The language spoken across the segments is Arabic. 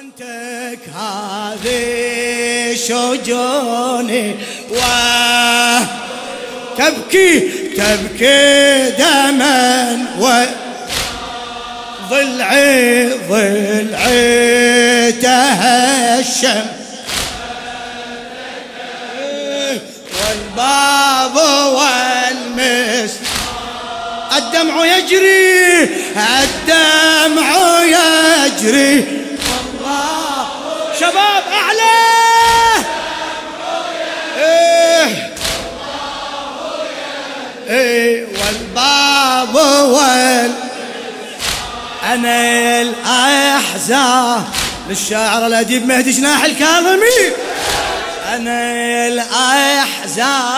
وانتك هذه شجوني. و تبكي تبكي دما و ضلعي ضلعي تهشم. والباب والمس. الدمع يجري الدمع يجري. أنا الاحزان للشاعر الاديب مهدي جناح الكاظمي أنا الاحزان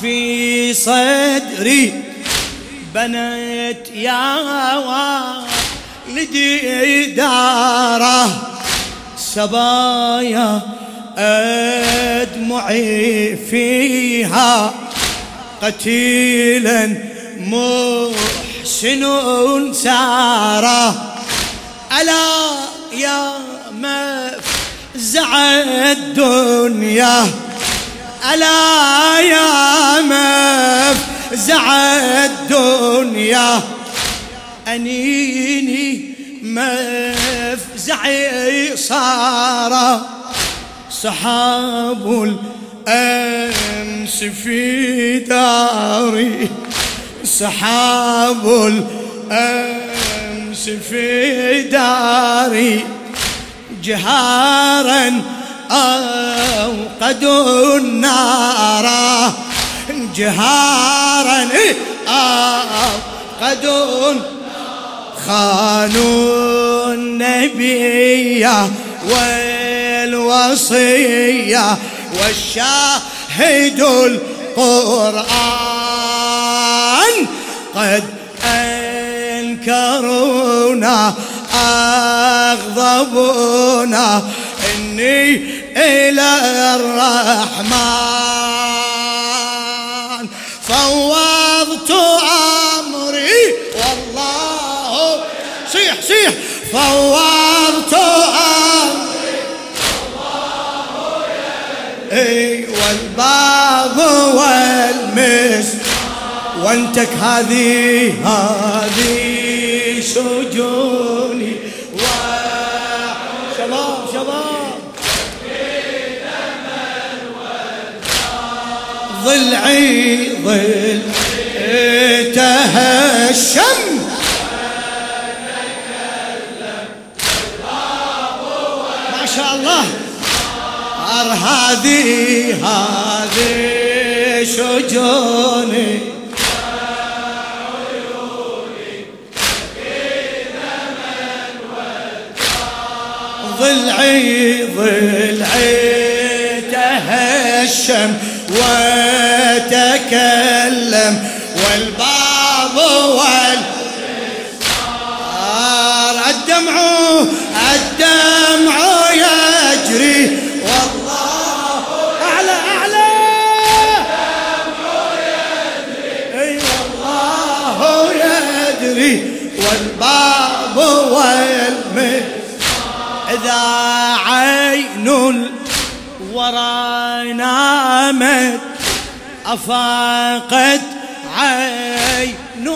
في صدري بنيت يا والدي دارة سبايا أدمعي فيها قتيلا محسن سارة؟ ألا يا مفزع الدنيا؟ ألا يا مفزع الدنيا؟ أنيني مفزعي صار سحاب الأمس في داري. سحاب الأمس في داري جهارا أوقدوا النار. جهارا أوقدوا خانوا النبي والوصية والشاهد القرآن. قد أنكرونا أغضبونا. إني إلى الرحمن. فوضت أمري والله. صيح صيح. فوضت أمري اي والباب وأنتك هذه هذه شجوني و شباب شباب. ضلعي ضلعي تهشم. ما شاء الله. هذه هذه شجوني ضلعي ضلعي تهشم وتكلم أفاقت عين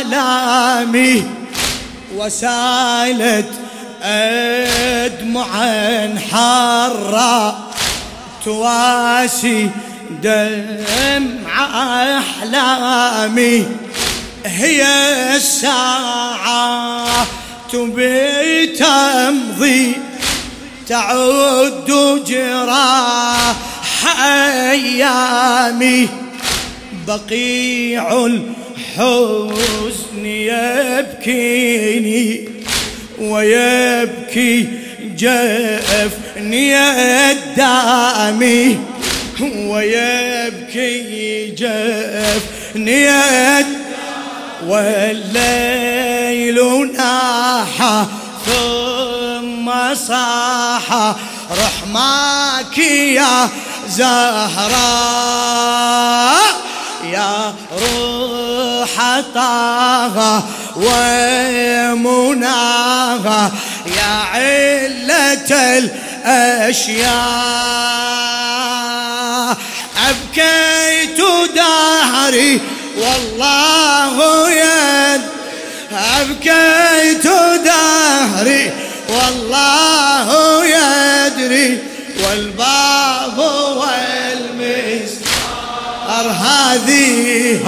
آلامي وسالت أدمعا حرا تواسي دمع أحلامي. هي الساعة بتمضي تعد جراح أيامي بقيع الحزن يبكيني ويبكي جفني الدامي ويبكي جفني والليل ناحى ثم صاح رحماك يا زهراء يا روح طه ومناها يا عين قلة الأشياء. أبكيت دهري والله يد. أبكيت دهري والله يدري. والباب والمسار هذه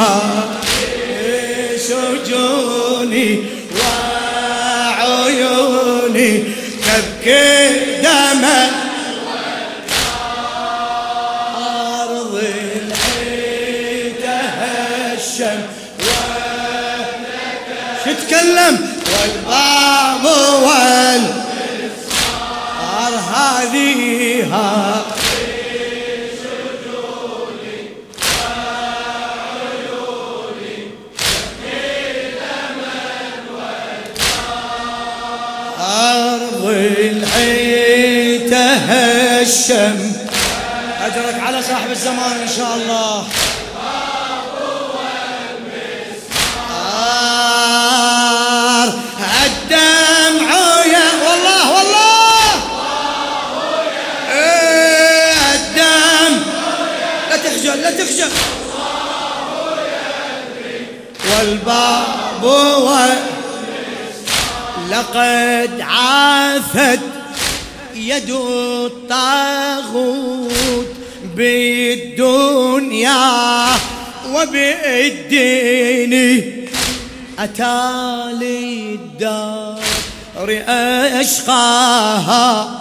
شجوني وعيوني تبكي دما أرض تهشم. تتكلم والباب والمسار هذه الشم. أجرك على صاحب الزمان إن شاء الله. لقد عافت يد الطاغوت بالدنيا وبالدين. أتى للدار أشقاها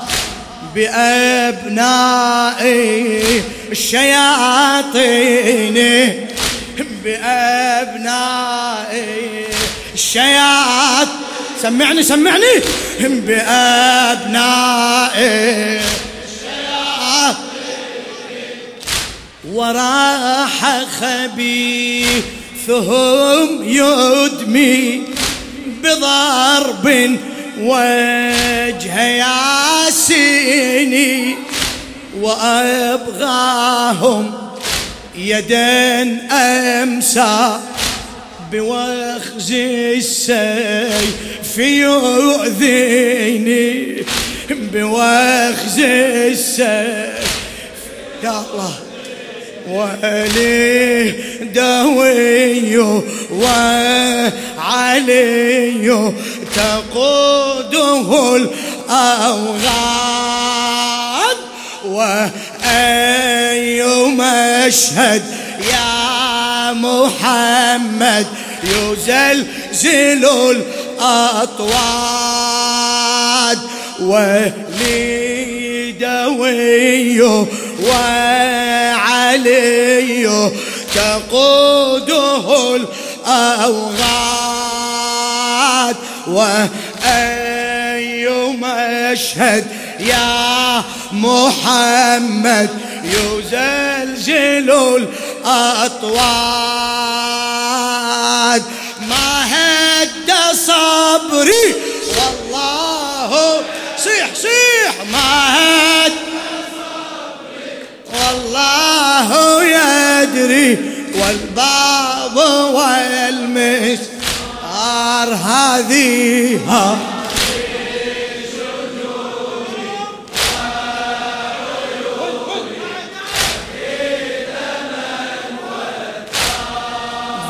بأبناء الشياطين. بأبناء الشياطين. سمعني سمعني. بأبنائه وراح خبيثهم يدمي بضرب وجه ياسيني. وأبغاهم يدا أمسى بوخز السيف. يؤذيني بوخز السيف. يا الله. ولي دوي وعلي تقوده الأوغاد. وأي مشهد يا محمد يزلزل الأطواد ولي دوي وعلي تقوده الأوغاد. وأي مشهد يا محمد يزلزل الأطواد. صبري. والله. صيح صيح ما هد والله يدري والباب والمسار هذه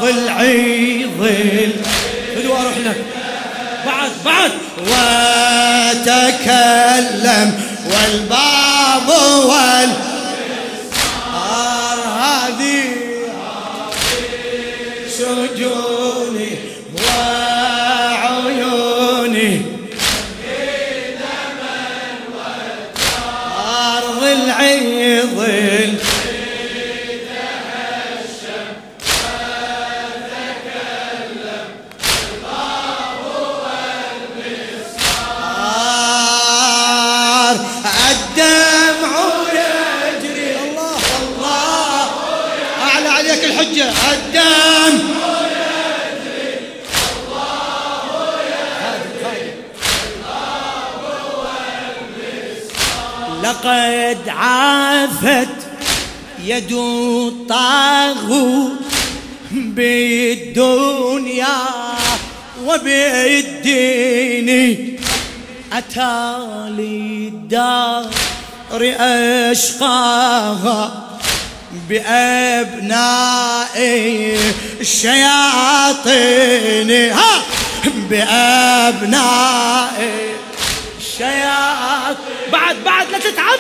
ضلعي ظل خذوا أروح لك بعد بعد. وتكلم والباب وال لقد عافت يد الطاغوت بالدنيا وبالدين. أتالي الدار أشقاها بأبناء الشياطين. ها! بأبناء الشياطين بعد بعد لا تتعب.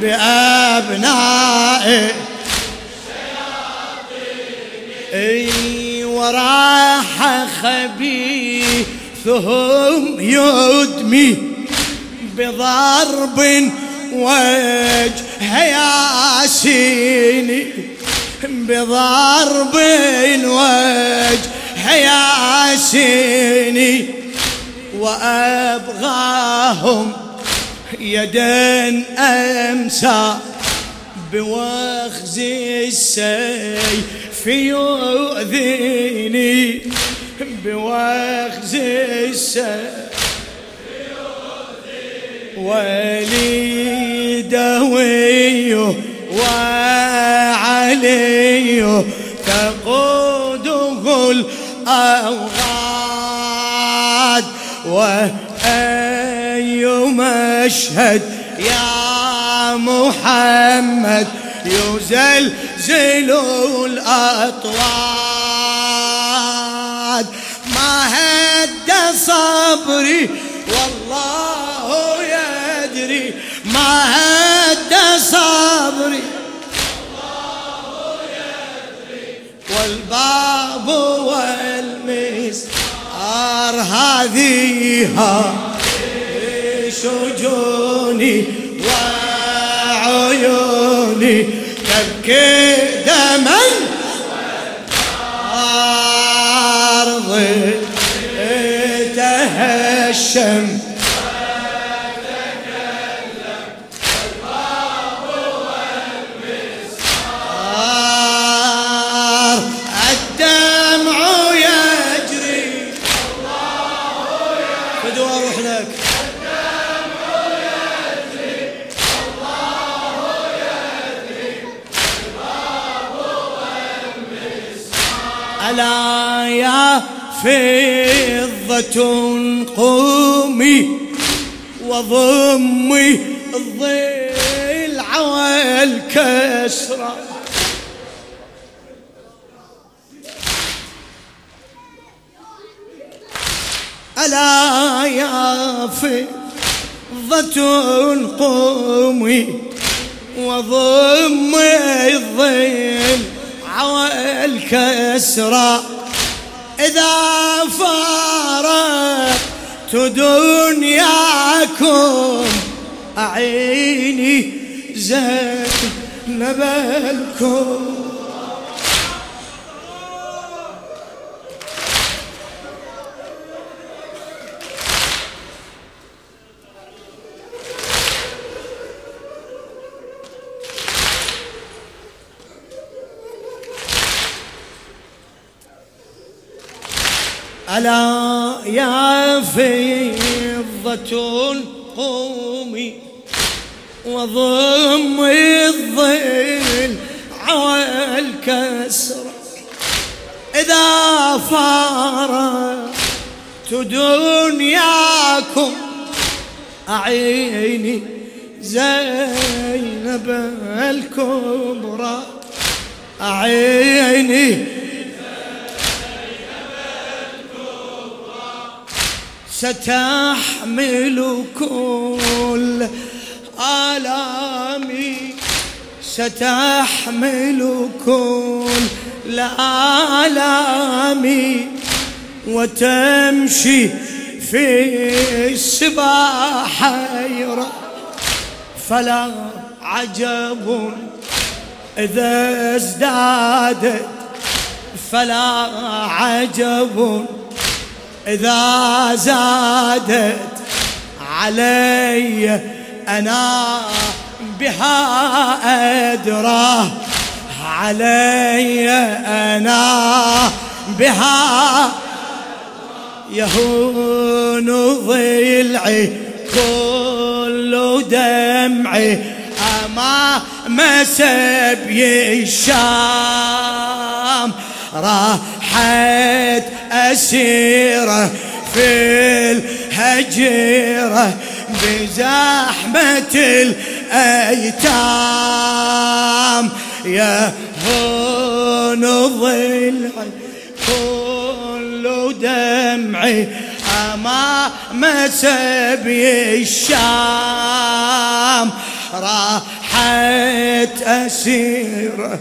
بأبناء اي وراح خبيثهم يدمي بضرب وجه ياسيني بضرب وجه ياسيني وأبغاهم يدا أمسى بوخز السيف يؤذيني بوخز السيف ولي دوي وعلي تقوده الأوغاد وأي مشهد يا محمد يزلزل الأطواد ما هد صبري والله يدري. ما هد هذه فضة قومي وضمي الضلع والكسرة ألا يا فضة قومي وضمي الضلع والكسرى إذا فارقت دنياكم أعيني زينب الكون. ألا يا فضة قومي وضم الظل والكسر إذا فارقت دنياكم أعيني زينب الكبرى أعيني ستحمل كل آلامي. ستحمل كل آلامي وتمشي في السباح حيرة فلا عجب إذا ازدادت. فلا عجب إذا زادت علي أنا بها أدرى علي أنا بها يهون ضلعي كل دمعي أمام سبي الشام. راحت أسيرة في الهجيرة بزحمة الأيتام. يا هون ضلعي كل دمعي أمام سبي الشام. راحت أسير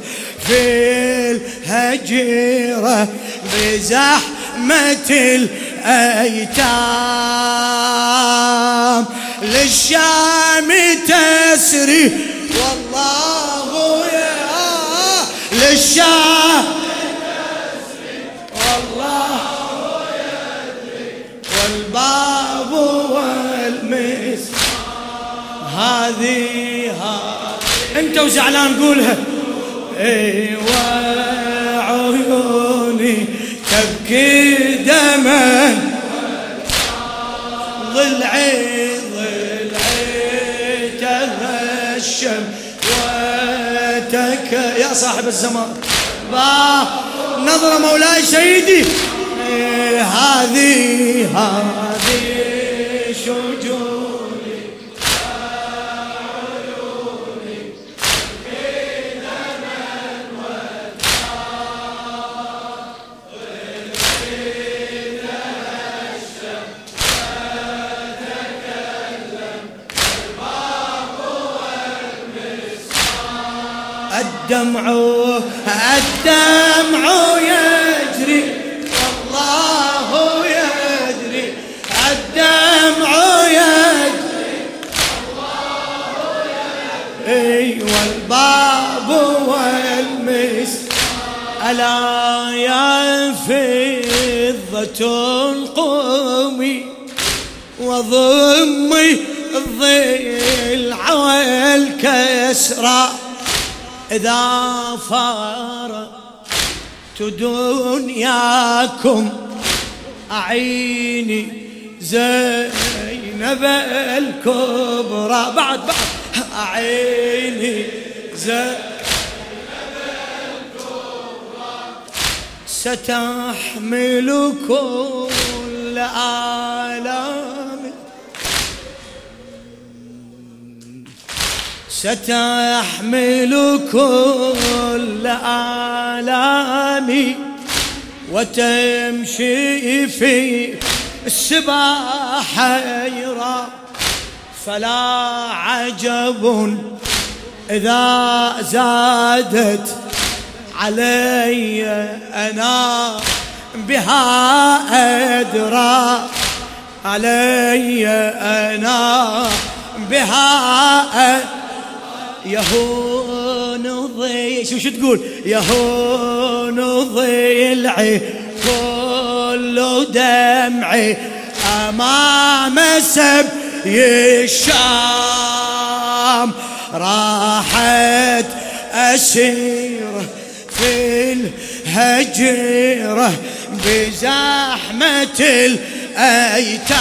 في الهجيرة بزحمة الأيتام. للشام تسري والله يا للشام. والله والباب والمس هذه أنت وزعلان قولها. إيوه. عيوني تبكي دما. ضلعي ضلعي تهشم وتك يا صاحب الزمان. نظرة مولاي سيدي إيه، هذه هذه الدمع الدمع يجري والله يدري الدمع يجري. اي والباب والمس ألا يا فضة قومي وضمي الضلع والكسرى. إذا فارقت دنياكم أعيني زينب الكبرى. بعد بعد. أعيني زينب ستحمل كل آلام ستحمل كل آلامي وتمشي في السباح حيرا. فلا عجب إذا زادت علي أنا بها أدرى علي أنا بها أدرى يهون ضي شو شو تقول؟ يهون ضلعي كل دمعي أمام سبي الشام. راحت أسير في الهجرة بزحمة الأيتام.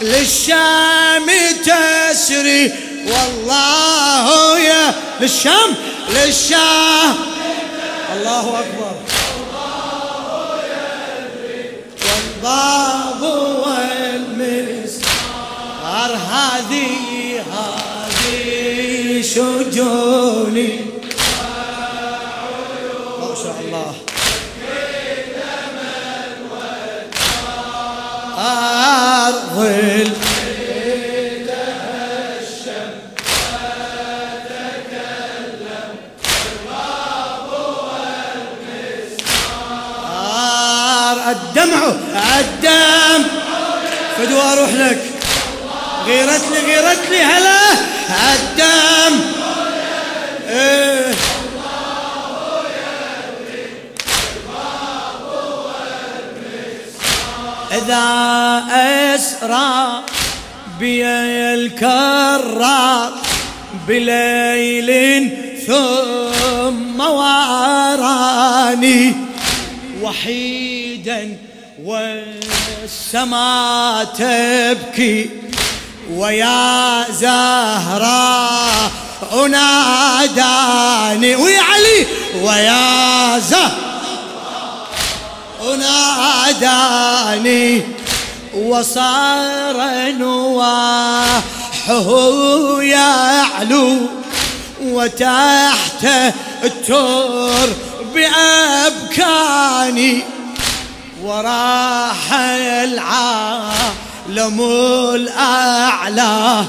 للشام تسري والله يا للشام للشام. الله أكبر. والباب والمسار هذه هذه شجوني. الدمع الدم. فدوا أروح لك. غيرت لي غيرت لي هلا. الدم. إيه. إذا أسرى بي الكرار بليل ثم واراني وحيدا والسماء تبكي ويا زهراء ناداني ويا علي ويا زهراء وناداني وصار نواحه يعلو وتحت التور بأبكاني وراح العالم الأعلى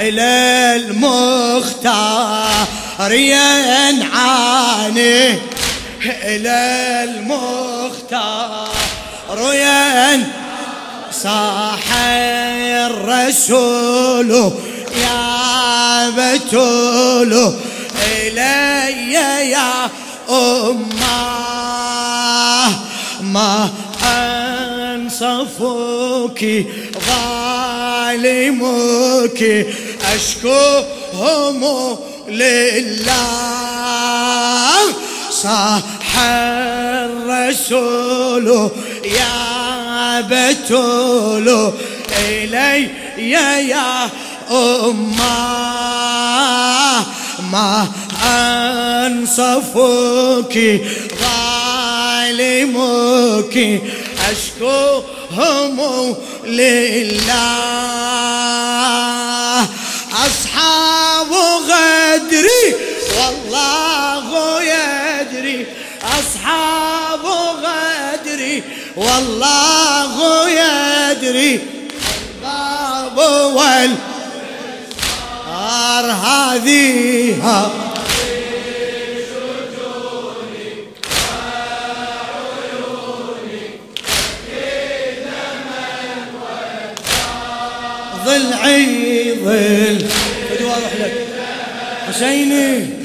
إلى المختار ينعاني إلى المختار ين صاح الرسول يا بتول إلي يا أمة. ما أنصفك ظالمك أشكوهم لله. صح الرسول يا بتول إلي يا أمة. ما أنصفك ظالمك أشكوهم لله. أصحاب غدري والله يدري. أصحاب غدري والله يدري. الباب والنار هذه ضلعي ظل بدي أروح لك. حسيني.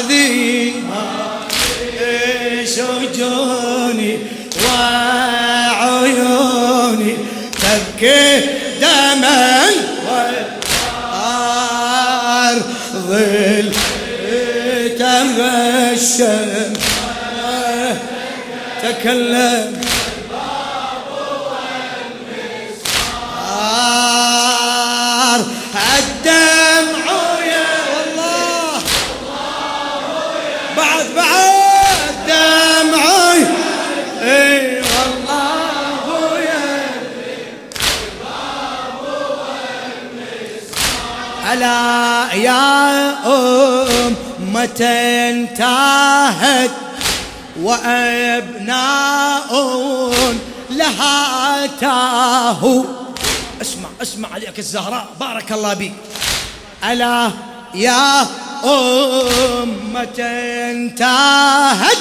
هذه شجوني وعيوني تبكي دما ظل تغشم تكلم. الدمع يا والله. بعد بعد. دمع إي والله يا. ألا يا أم متى انتهت. وأبناء لها تاهوا اسمع اسمع عليك الزهراء. بارك الله بك. ألا يا أمة انتهت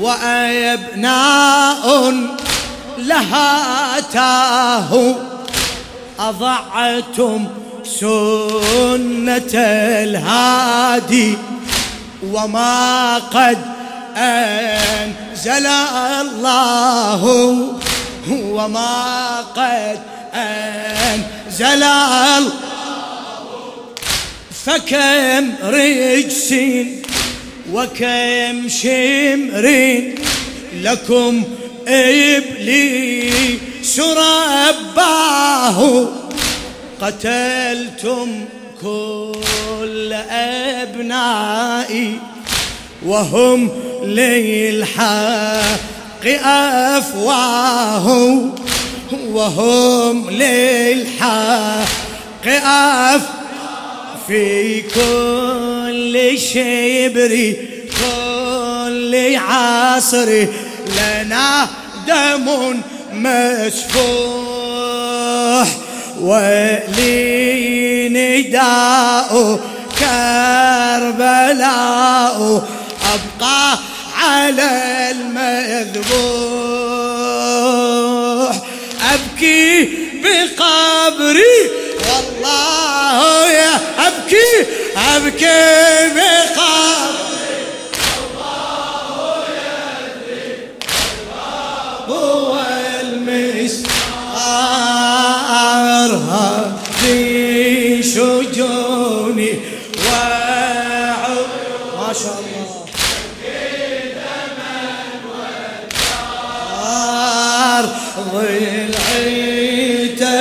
وأبناء لها تاهوا أضعتم سنة الهادي وما قد أنزل الله وما قد أنزل الله. فكم رجس وكم شمر لكم إبليس رباه. قتلتم كل أبنائي. وهم للحق أفواه وهم للحق أف في كل شبر كل عصر لنا دم مسفوح ولي نداء كربلاء أبقى على المذبوح. أبكي بقبري والله يا أبكي أبكي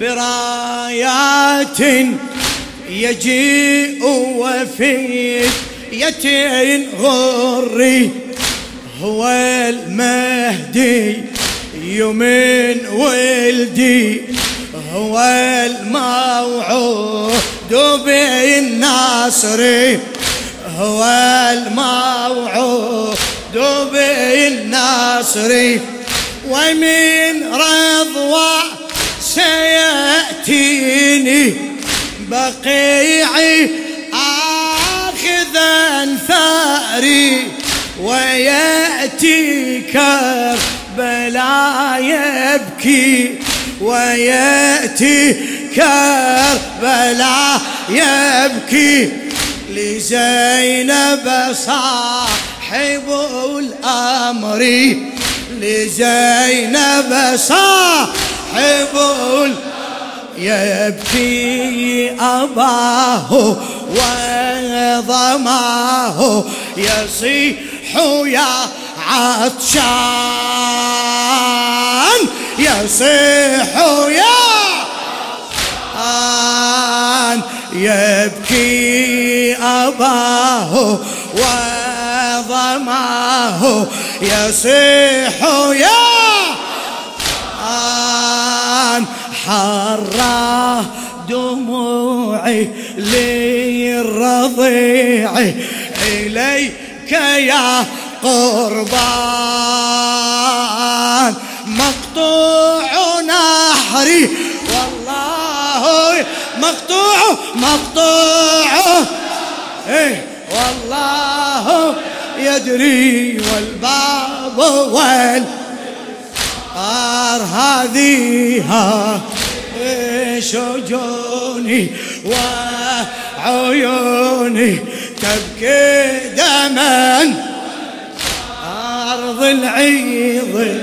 برايات يجيء يتين غري هو المهدي يمن ولدي هو الموعود بالنصر هو الموعود بالنصر ومن رضوى سيأتيني بقيعي آخذا ثاري ويأتي كربلا يبكي ويأتي كربلا يبكي لزينب صاحب الأمر لزينب صاحب يبكي أباه وضماه يصيح يا عطشان يصيح يا عطشان. يبكي أباه وضماه يصيح يا للرضيع إليك يا قربان. مقطوع نحري والله مقطوع مقطوع. إيه والله يدري والباب وال هذه شجوني وعيوني تبكي دما أرض العيض